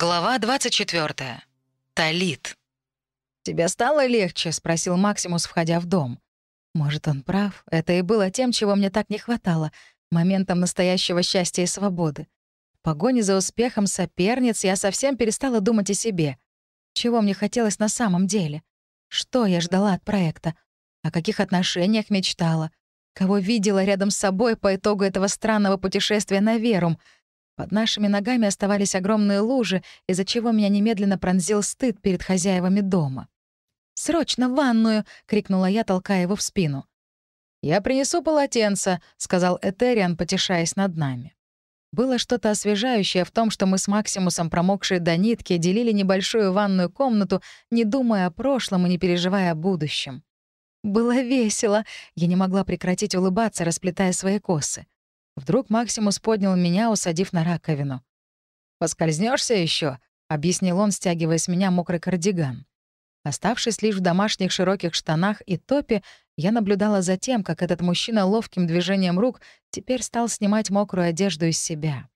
Глава 24. Талит. «Тебе стало легче?» — спросил Максимус, входя в дом. Может, он прав. Это и было тем, чего мне так не хватало. Моментом настоящего счастья и свободы. В погоне за успехом соперниц я совсем перестала думать о себе. Чего мне хотелось на самом деле? Что я ждала от проекта? О каких отношениях мечтала? Кого видела рядом с собой по итогу этого странного путешествия на Верум? Под нашими ногами оставались огромные лужи, из-за чего меня немедленно пронзил стыд перед хозяевами дома. «Срочно в ванную!» — крикнула я, толкая его в спину. «Я принесу полотенце», — сказал Этериан, потешаясь над нами. Было что-то освежающее в том, что мы с Максимусом, промокшие до нитки, делили небольшую ванную комнату, не думая о прошлом и не переживая о будущем. Было весело. Я не могла прекратить улыбаться, расплетая свои косы. Вдруг Максимус поднял меня, усадив на раковину. Поскользнешься еще, объяснил он, стягивая с меня мокрый кардиган. Оставшись лишь в домашних широких штанах и топе, я наблюдала за тем, как этот мужчина ловким движением рук теперь стал снимать мокрую одежду из себя.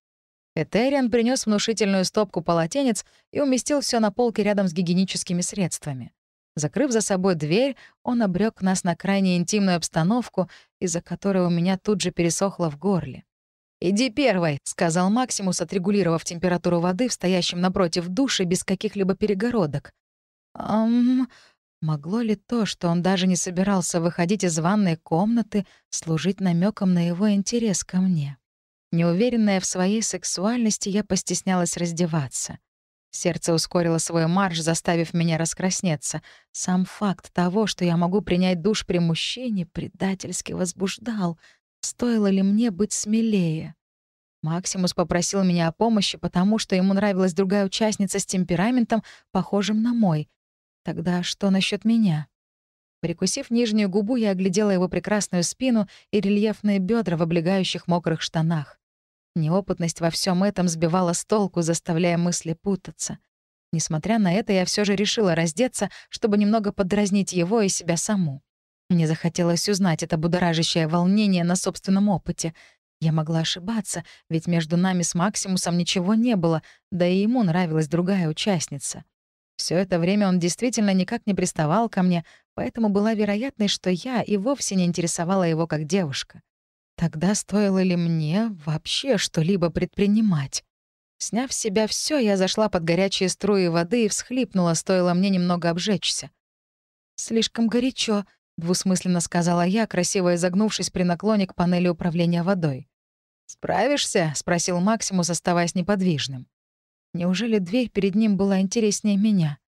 Этериан принес внушительную стопку полотенец и уместил все на полке рядом с гигиеническими средствами. Закрыв за собой дверь, он обрек нас на крайне интимную обстановку, из-за которой у меня тут же пересохло в горле. «Иди первой», — сказал Максимус, отрегулировав температуру воды в стоящем напротив души без каких-либо перегородок. «Ам...» Могло ли то, что он даже не собирался выходить из ванной комнаты, служить намеком на его интерес ко мне? Неуверенная в своей сексуальности, я постеснялась раздеваться. Сердце ускорило свой марш, заставив меня раскраснеться. Сам факт того, что я могу принять душ при мужчине, предательски возбуждал. Стоило ли мне быть смелее? Максимус попросил меня о помощи, потому что ему нравилась другая участница с темпераментом, похожим на мой — Тогда что насчет меня? Прикусив нижнюю губу, я оглядела его прекрасную спину и рельефные бедра в облегающих мокрых штанах. Неопытность во всем этом сбивала с толку, заставляя мысли путаться. Несмотря на это, я все же решила раздеться, чтобы немного подразнить его и себя саму. Мне захотелось узнать это будоражащее волнение на собственном опыте. Я могла ошибаться, ведь между нами с Максимусом ничего не было, да и ему нравилась другая участница. Все это время он действительно никак не приставал ко мне, поэтому была вероятность, что я и вовсе не интересовала его как девушка. Тогда стоило ли мне вообще что-либо предпринимать? Сняв с себя все, я зашла под горячие струи воды и всхлипнула, стоило мне немного обжечься. «Слишком горячо», — двусмысленно сказала я, красиво изогнувшись при наклоне к панели управления водой. «Справишься?» — спросил Максимус, оставаясь неподвижным. Неужели дверь перед ним была интереснее меня?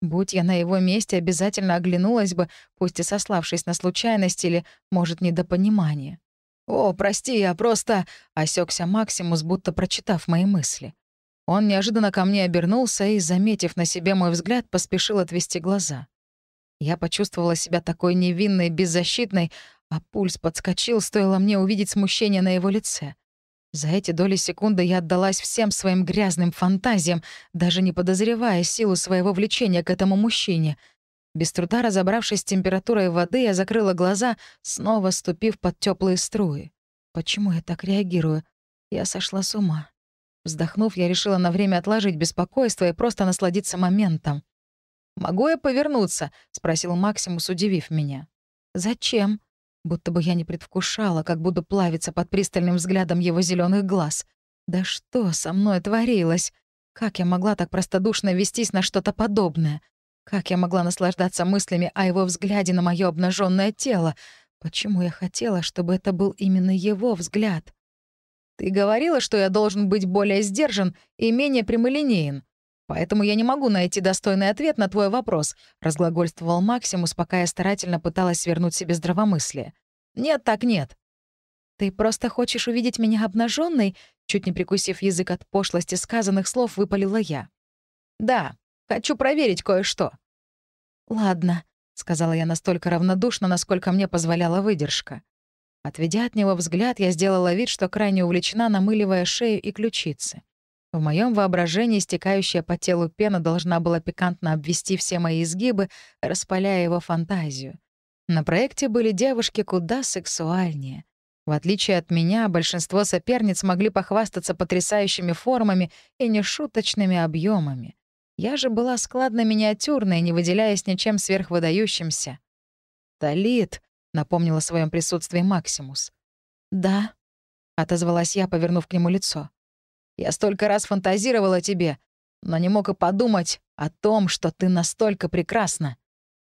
Будь я на его месте, обязательно оглянулась бы, пусть и сославшись на случайность или, может, недопонимание. «О, прости, я просто...» — осекся Максимус, будто прочитав мои мысли. Он неожиданно ко мне обернулся и, заметив на себе мой взгляд, поспешил отвести глаза. Я почувствовала себя такой невинной, беззащитной, а пульс подскочил, стоило мне увидеть смущение на его лице. За эти доли секунды я отдалась всем своим грязным фантазиям, даже не подозревая силу своего влечения к этому мужчине. Без труда разобравшись с температурой воды, я закрыла глаза, снова ступив под теплые струи. Почему я так реагирую? Я сошла с ума. Вздохнув, я решила на время отложить беспокойство и просто насладиться моментом. «Могу я повернуться?» — спросил Максимус, удивив меня. «Зачем?» Будто бы я не предвкушала, как буду плавиться под пристальным взглядом его зеленых глаз. Да что со мной творилось? Как я могла так простодушно вестись на что-то подобное? Как я могла наслаждаться мыслями о его взгляде на мое обнаженное тело? Почему я хотела, чтобы это был именно его взгляд? «Ты говорила, что я должен быть более сдержан и менее прямолинеен. Поэтому я не могу найти достойный ответ на твой вопрос», — разглагольствовал Максимус, пока я старательно пыталась свернуть себе здравомыслие. «Нет, так нет». «Ты просто хочешь увидеть меня обнаженной? чуть не прикусив язык от пошлости сказанных слов, выпалила я. «Да, хочу проверить кое-что». «Ладно», — сказала я настолько равнодушно, насколько мне позволяла выдержка. Отведя от него взгляд, я сделала вид, что крайне увлечена, намыливая шею и ключицы. В моем воображении стекающая по телу пена должна была пикантно обвести все мои изгибы, распаляя его фантазию. На проекте были девушки куда сексуальнее. В отличие от меня, большинство соперниц могли похвастаться потрясающими формами и нешуточными объемами. Я же была складно-миниатюрной, не выделяясь ничем сверхвыдающимся. «Талит», — напомнила о своем присутствии Максимус. «Да», — отозвалась я, повернув к нему лицо. «Я столько раз фантазировала тебе, но не мог и подумать о том, что ты настолько прекрасна».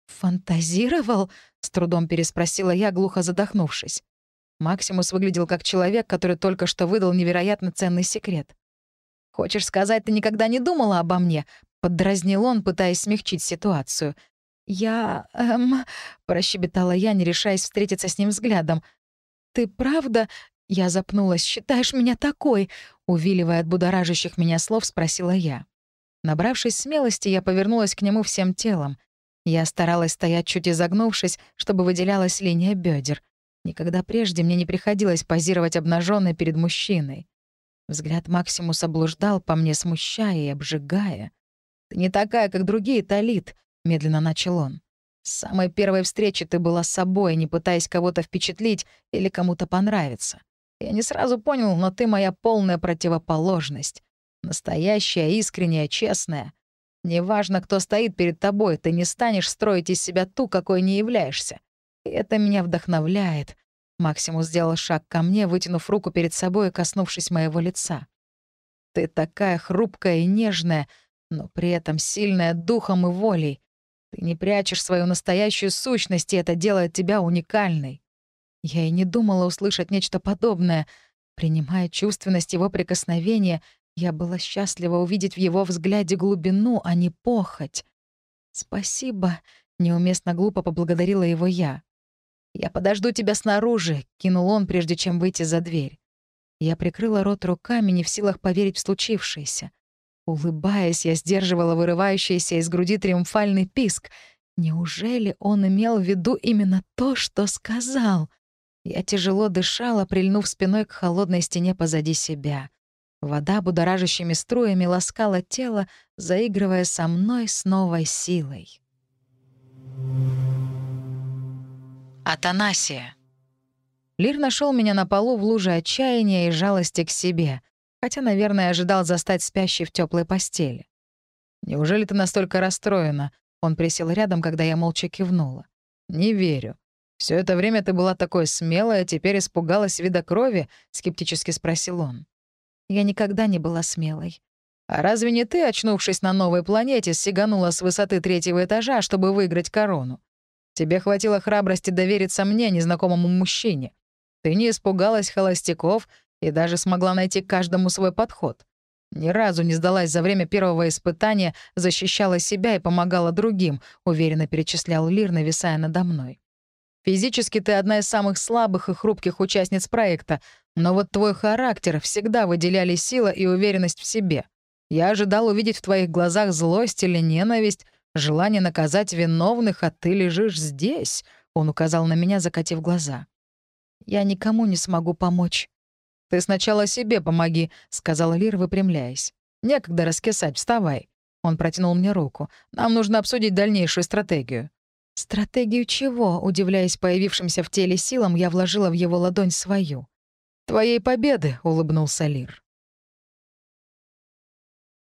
«Фантазировал?» — с трудом переспросила я, глухо задохнувшись. Максимус выглядел как человек, который только что выдал невероятно ценный секрет. «Хочешь сказать, ты никогда не думала обо мне?» — поддразнил он, пытаясь смягчить ситуацию. «Я... эм...» — прощебетала я, не решаясь встретиться с ним взглядом. «Ты правда...» — я запнулась. «Считаешь меня такой?» — увиливая от будоражащих меня слов, спросила я. Набравшись смелости, я повернулась к нему всем телом. Я старалась стоять чуть изогнувшись, чтобы выделялась линия бедер. Никогда прежде мне не приходилось позировать обнаженной перед мужчиной. Взгляд Максимуса блуждал по мне, смущая и обжигая. «Ты не такая, как другие, Талит», — медленно начал он. «С самой первой встречи ты была собой, не пытаясь кого-то впечатлить или кому-то понравиться. Я не сразу понял, но ты моя полная противоположность. Настоящая, искренняя, честная. Неважно, кто стоит перед тобой, ты не станешь строить из себя ту, какой не являешься. И это меня вдохновляет. Максимус сделал шаг ко мне, вытянув руку перед собой и коснувшись моего лица. Ты такая хрупкая и нежная, но при этом сильная духом и волей. Ты не прячешь свою настоящую сущность, и это делает тебя уникальной. Я и не думала услышать нечто подобное. Принимая чувственность его прикосновения, я была счастлива увидеть в его взгляде глубину, а не похоть. «Спасибо», — неуместно глупо поблагодарила его я. «Я подожду тебя снаружи», — кинул он, прежде чем выйти за дверь. Я прикрыла рот руками, не в силах поверить в случившееся. Улыбаясь, я сдерживала вырывающийся из груди триумфальный писк. Неужели он имел в виду именно то, что сказал? Я тяжело дышала, прильнув спиной к холодной стене позади себя. Вода будоражащими струями ласкала тело, заигрывая со мной с новой силой. Атанасия. Лир нашел меня на полу в луже отчаяния и жалости к себе, хотя, наверное, ожидал застать спящей в теплой постели. «Неужели ты настолько расстроена?» Он присел рядом, когда я молча кивнула. «Не верю. Все это время ты была такой смелой, а теперь испугалась вида крови?» — скептически спросил он. Я никогда не была смелой. А разве не ты, очнувшись на новой планете, сиганула с высоты третьего этажа, чтобы выиграть корону? Тебе хватило храбрости довериться мне, незнакомому мужчине. Ты не испугалась холостяков и даже смогла найти каждому свой подход. Ни разу не сдалась за время первого испытания, защищала себя и помогала другим, уверенно перечислял Лир, нависая надо мной. Физически ты одна из самых слабых и хрупких участниц проекта, но вот твой характер всегда выделяли сила и уверенность в себе. Я ожидал увидеть в твоих глазах злость или ненависть, желание наказать виновных, а ты лежишь здесь», — он указал на меня, закатив глаза. «Я никому не смогу помочь». «Ты сначала себе помоги», — сказал Лир, выпрямляясь. «Некогда раскисать, вставай». Он протянул мне руку. «Нам нужно обсудить дальнейшую стратегию». «Стратегию чего?» — удивляясь появившимся в теле силам, я вложила в его ладонь свою. «Твоей победы», — улыбнулся Лир.